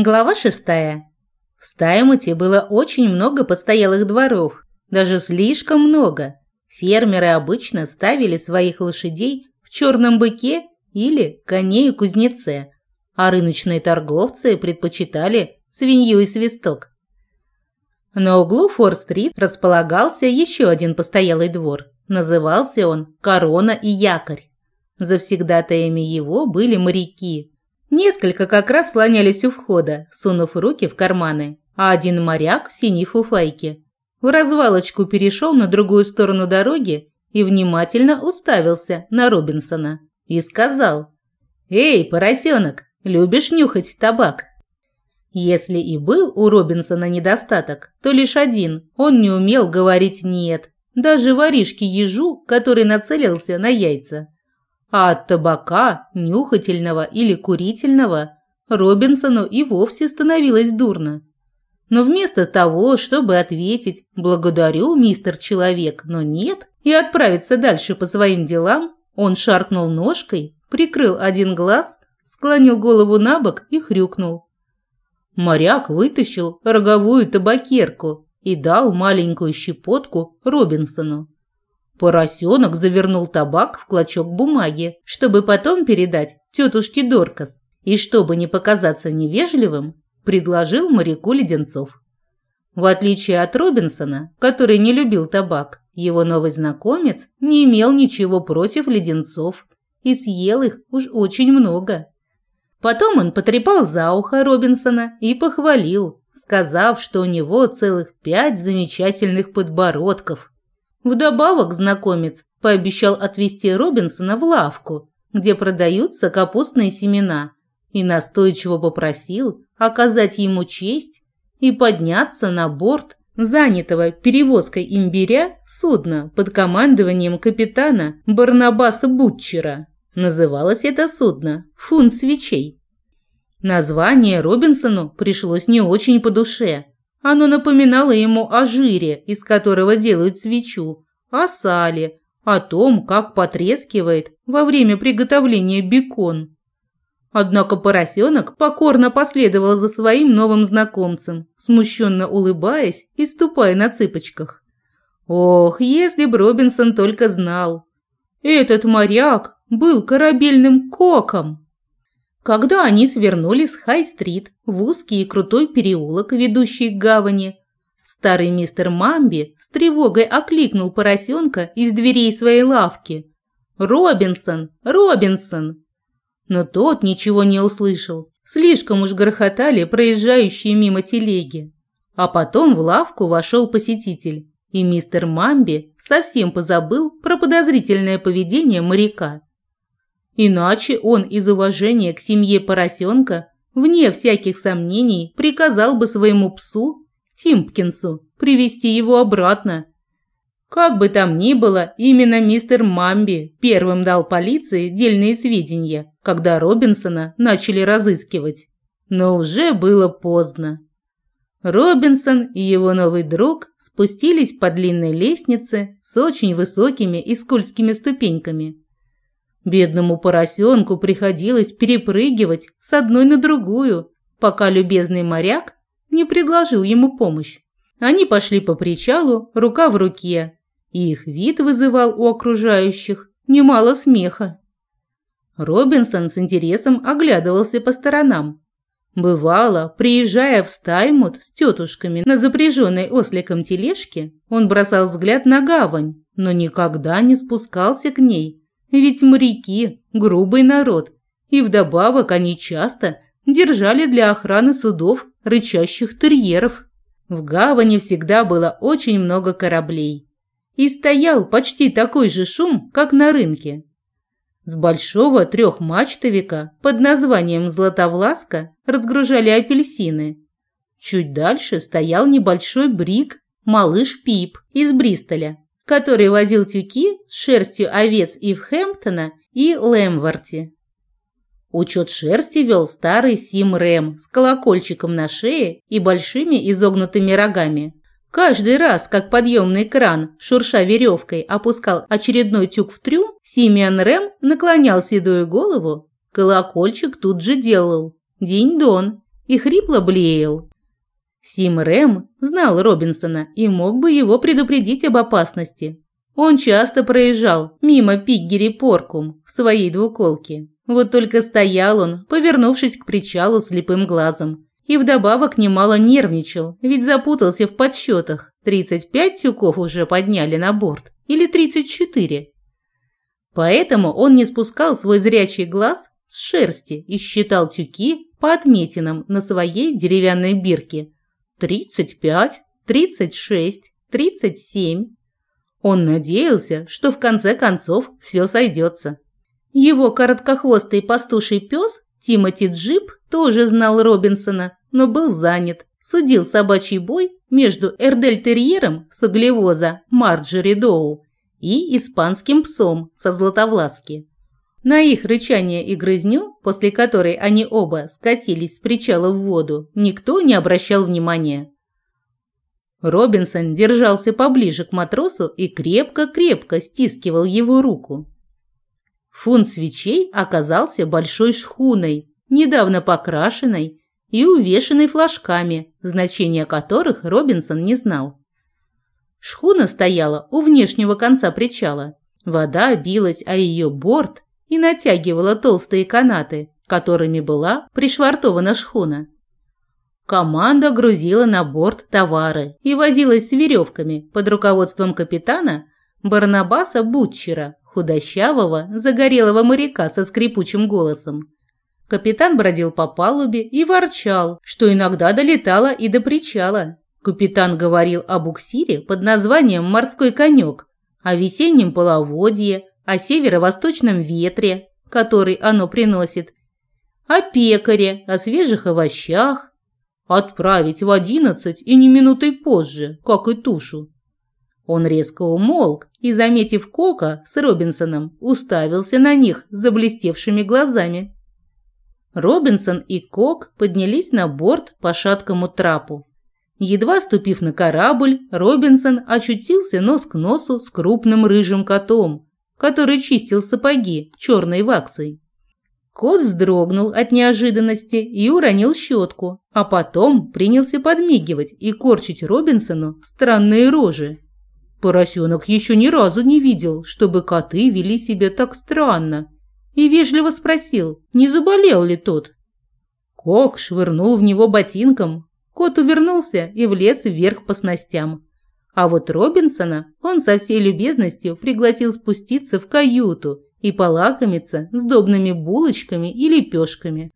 Глава шестая. В Стаймуте было очень много постоялых дворов, даже слишком много. Фермеры обычно ставили своих лошадей в черном быке или коней и кузнеце, а рыночные торговцы предпочитали свинью и свисток. На углу Фор-стрит располагался еще один постоялый двор. Назывался он «Корона и якорь». Завсегдатаями его были моряки, Несколько как раз слонялись у входа, сунув руки в карманы, а один моряк в синей фуфайке в развалочку перешел на другую сторону дороги и внимательно уставился на Робинсона и сказал «Эй, поросенок, любишь нюхать табак?» Если и был у Робинсона недостаток, то лишь один – он не умел говорить «нет», даже воришке-ежу, который нацелился на яйца. А от табака, нюхательного или курительного, Робинсону и вовсе становилось дурно. Но вместо того, чтобы ответить «благодарю, мистер Человек, но нет» и отправиться дальше по своим делам, он шаркнул ножкой, прикрыл один глаз, склонил голову на бок и хрюкнул. Моряк вытащил роговую табакерку и дал маленькую щепотку Робинсону. Поросенок завернул табак в клочок бумаги, чтобы потом передать тетушке Доркас, и чтобы не показаться невежливым, предложил моряку леденцов. В отличие от Робинсона, который не любил табак, его новый знакомец не имел ничего против леденцов и съел их уж очень много. Потом он потрепал за ухо Робинсона и похвалил, сказав, что у него целых пять замечательных подбородков – Вдобавок знакомец пообещал отвезти Робинсона в лавку, где продаются капустные семена, и настойчиво попросил оказать ему честь и подняться на борт занятого перевозкой имбиря судна под командованием капитана Барнабаса Бутчера. Называлось это судно «Фунт свечей». Название Робинсону пришлось не очень по душе – оно напоминало ему о жире, из которого делают свечу, о сале, о том, как потрескивает во время приготовления бекон. Однако поросенок покорно последовал за своим новым знакомцем, смущенно улыбаясь и ступая на цыпочках. Ох, если б Робинсон только знал. Этот моряк был корабельным коком. Когда они свернули с Хай-стрит в узкий и крутой переулок, ведущий к гавани, старый мистер Мамби с тревогой окликнул поросенка из дверей своей лавки. «Робинсон! Робинсон!» Но тот ничего не услышал. Слишком уж грохотали проезжающие мимо телеги. А потом в лавку вошел посетитель, и мистер Мамби совсем позабыл про подозрительное поведение моряка. Иначе он из уважения к семье поросенка, вне всяких сомнений, приказал бы своему псу, Тимпкинсу, привести его обратно. Как бы там ни было, именно мистер Мамби первым дал полиции дельные сведения, когда Робинсона начали разыскивать. Но уже было поздно. Робинсон и его новый друг спустились по длинной лестнице с очень высокими и скользкими ступеньками. Бедному поросенку приходилось перепрыгивать с одной на другую, пока любезный моряк не предложил ему помощь. Они пошли по причалу рука в руке, и их вид вызывал у окружающих немало смеха. Робинсон с интересом оглядывался по сторонам. Бывало, приезжая в Стаймут с тетушками на запряженной осликом тележке, он бросал взгляд на гавань, но никогда не спускался к ней ведь моряки – грубый народ, и вдобавок они часто держали для охраны судов рычащих терьеров. В гавани всегда было очень много кораблей. И стоял почти такой же шум, как на рынке. С большого трехмачтовика под названием «Златовласка» разгружали апельсины. Чуть дальше стоял небольшой брик «Малыш Пип» из Бристоля который возил тюки с шерстью овец и в Хэмптона, и Лэмворте. Учет шерсти вел старый Сим Рэм с колокольчиком на шее и большими изогнутыми рогами. Каждый раз, как подъемный кран, шурша веревкой, опускал очередной тюк в трюм, Симеон Рэм наклонял седую голову. Колокольчик тут же делал «День-дон» и хрипло блеял. Сим Рэм знал Робинсона и мог бы его предупредить об опасности. Он часто проезжал мимо Пиггери Поркум в своей двуколке. Вот только стоял он, повернувшись к причалу слепым глазом. И вдобавок немало нервничал, ведь запутался в подсчетах. 35 тюков уже подняли на борт, или 34. Поэтому он не спускал свой зрячий глаз с шерсти и считал тюки по отметинам на своей деревянной бирке. 35, 36, 37. Он надеялся, что в конце концов все сойдется. Его короткохвостый пастуший пес Тимоти Джип тоже знал Робинсона, но был занят. Судил собачий бой между эрдельтерьером с оглевоза Марджери Доу и испанским псом со Златовласки. На их рычание и грызню, после которой они оба скатились с причала в воду, никто не обращал внимания. Робинсон держался поближе к матросу и крепко-крепко стискивал его руку. Фунт свечей оказался большой шхуной, недавно покрашенной и увешанной флажками, значения которых Робинсон не знал. Шхуна стояла у внешнего конца причала. Вода билась о ее борт и натягивала толстые канаты, которыми была пришвартована шхуна. Команда грузила на борт товары и возилась с веревками под руководством капитана Барнабаса Бутчера, худощавого, загорелого моряка со скрипучим голосом. Капитан бродил по палубе и ворчал, что иногда долетало и до причала. Капитан говорил о буксире под названием «Морской конек», о весеннем половодье, о северо-восточном ветре, который оно приносит, о пекаре, о свежих овощах, Отправить в одиннадцать и не минутой позже, как и тушу. Он резко умолк и, заметив Кока с Робинсоном, уставился на них заблестевшими глазами. Робинсон и Кок поднялись на борт по шаткому трапу. Едва ступив на корабль, Робинсон очутился нос к носу с крупным рыжим котом, который чистил сапоги черной ваксой. Кот вздрогнул от неожиданности и уронил щетку, а потом принялся подмигивать и корчить Робинсону странные рожи. Поросенок еще ни разу не видел, чтобы коты вели себя так странно, и вежливо спросил, не заболел ли тот. Кок швырнул в него ботинком. Кот увернулся и влез вверх по снастям. А вот Робинсона он со всей любезностью пригласил спуститься в каюту и полакомиться сдобными булочками и лепешками.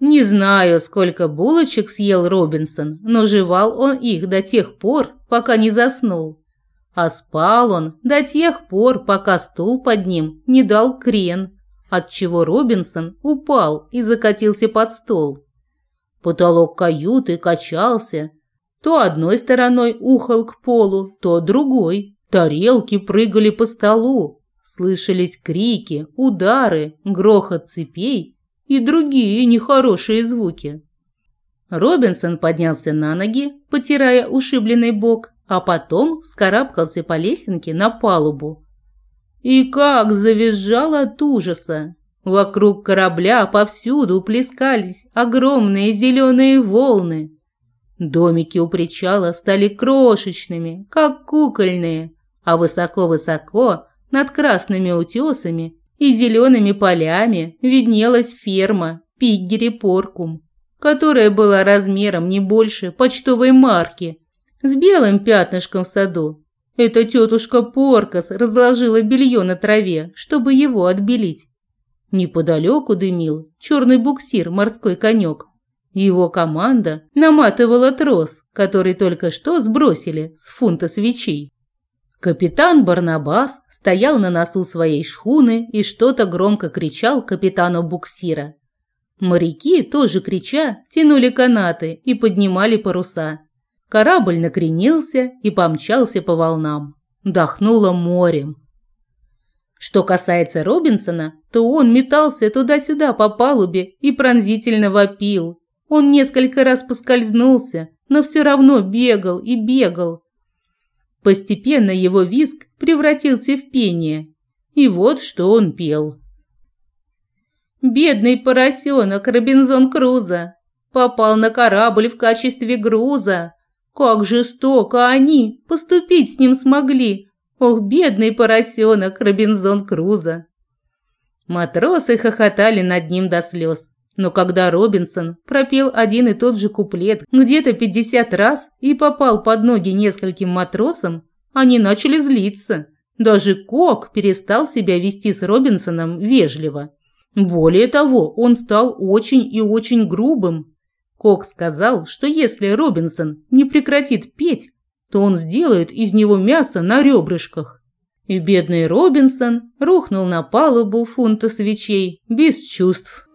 Не знаю, сколько булочек съел Робинсон, но жевал он их до тех пор, пока не заснул. А спал он до тех пор, пока стул под ним не дал крен, отчего Робинсон упал и закатился под стол. Потолок каюты качался, то одной стороной ухал к полу, то другой. Тарелки прыгали по столу, Слышались крики, удары, грохот цепей и другие нехорошие звуки. Робинсон поднялся на ноги, потирая ушибленный бок, а потом скарабкался по лесенке на палубу. И как завизжал от ужаса! Вокруг корабля повсюду плескались огромные зеленые волны. Домики у причала стали крошечными, как кукольные, а высоко-высоко над красными утесами и зелеными полями виднелась ферма Пиггери Поркум, которая была размером не больше почтовой марки, с белым пятнышком в саду. Эта тетушка Поркас разложила белье на траве, чтобы его отбелить. Неподалеку дымил черный буксир «Морской конек». Его команда наматывала трос, который только что сбросили с фунта свечей. Капитан Барнабас стоял на носу своей шхуны и что-то громко кричал капитану буксира. Моряки, тоже крича, тянули канаты и поднимали паруса. Корабль накренился и помчался по волнам. Дохнуло морем. Что касается Робинсона, то он метался туда-сюда по палубе и пронзительно вопил. Он несколько раз поскользнулся, но все равно бегал и бегал, Постепенно его визг превратился в пение. И вот что он пел. «Бедный поросенок Робинзон Крузо! попал на корабль в качестве груза. Как жестоко они поступить с ним смогли. Ох, бедный поросенок Робинзон Крузо. Матросы хохотали над ним до слез. Но когда Робинсон пропел один и тот же куплет где-то 50 раз и попал под ноги нескольким матросам, они начали злиться. Даже Кок перестал себя вести с Робинсоном вежливо. Более того, он стал очень и очень грубым. Кок сказал, что если Робинсон не прекратит петь, то он сделает из него мясо на ребрышках. И бедный Робинсон рухнул на палубу фунта свечей без чувств.